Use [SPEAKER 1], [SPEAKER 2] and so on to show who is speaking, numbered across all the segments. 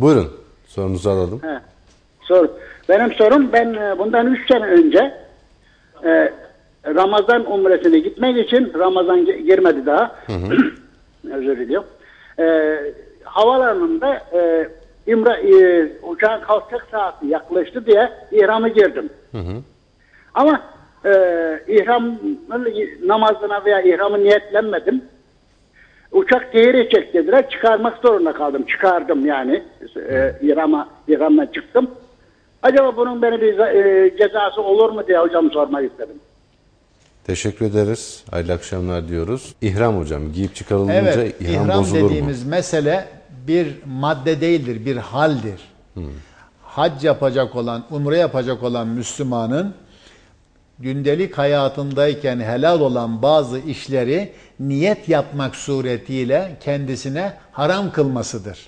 [SPEAKER 1] Buyurun sorunuzu alalım.
[SPEAKER 2] He. Sor. Benim sorum ben e, bundan 3 sene önce e, Ramazan umresine gitmek için Ramazan gi- girmedi daha. Özür diliyorum. E, havalanında e, İmra, e, uçağın kalkacak saati yaklaştı diye ihramı girdim. Ama e, ihram namazına veya ihramı niyetlenmedim. Uçak tehir çek dediler. Çıkarmak zorunda kaldım. Çıkardım yani. E, İrama, İram'dan çıktım. Acaba bunun beni bir e, cezası olur mu diye hocam sormak istedim.
[SPEAKER 1] Teşekkür ederiz. Hayırlı akşamlar diyoruz. İhram hocam giyip çıkarılınca
[SPEAKER 3] Evet,
[SPEAKER 1] ihram,
[SPEAKER 3] ihram
[SPEAKER 1] bozulur
[SPEAKER 3] dediğimiz
[SPEAKER 1] mu?
[SPEAKER 3] mesele bir madde değildir, bir haldir. Hac yapacak olan, umre yapacak olan Müslümanın gündelik hayatındayken helal olan bazı işleri niyet yapmak suretiyle kendisine haram kılmasıdır.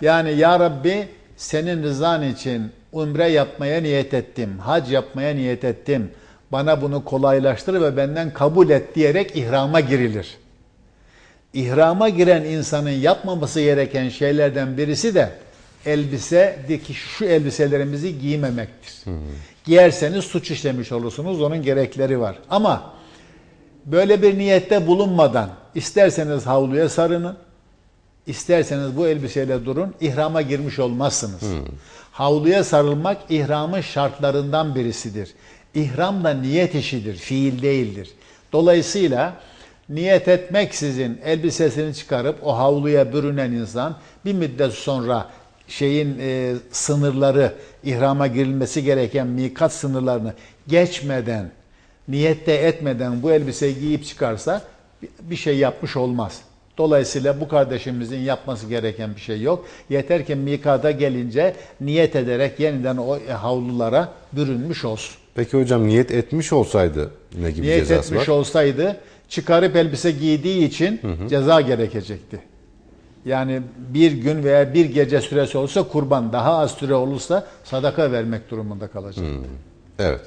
[SPEAKER 3] Yani ya Rabbi senin rızan için umre yapmaya niyet ettim, hac yapmaya niyet ettim. Bana bunu kolaylaştır ve benden kabul et diyerek ihrama girilir. İhrama giren insanın yapmaması gereken şeylerden birisi de elbisedeki şu elbiselerimizi giymemektir. Giyerseniz suç işlemiş olursunuz. Onun gerekleri var. Ama böyle bir niyette bulunmadan isterseniz havluya sarının, isterseniz bu elbiseyle durun, ihrama girmiş olmazsınız. Havluya sarılmak ihramın şartlarından birisidir. İhram da niyet işidir, fiil değildir. Dolayısıyla niyet etmeksizin elbisesini çıkarıp o havluya bürünen insan bir müddet sonra şeyin e, sınırları, ihrama girilmesi gereken mikat sınırlarını geçmeden, niyette etmeden bu elbiseyi giyip çıkarsa bir- şey yapmış olmaz. Dolayısıyla bu kardeşimizin yapması gereken bir şey yok. Yeter ki mikata gelince niyet ederek yeniden o havlulara bürünmüş olsun.
[SPEAKER 1] Peki hocam niyet etmiş olsaydı ne gibi
[SPEAKER 3] Niyet
[SPEAKER 1] cezası
[SPEAKER 3] etmiş
[SPEAKER 1] var?
[SPEAKER 3] olsaydı çıkarıp elbise giydiği için ceza gerekecekti. Yani bir gün veya bir gece süresi olsa kurban, daha az süre olursa sadaka vermek durumunda kalacak.
[SPEAKER 1] Evet.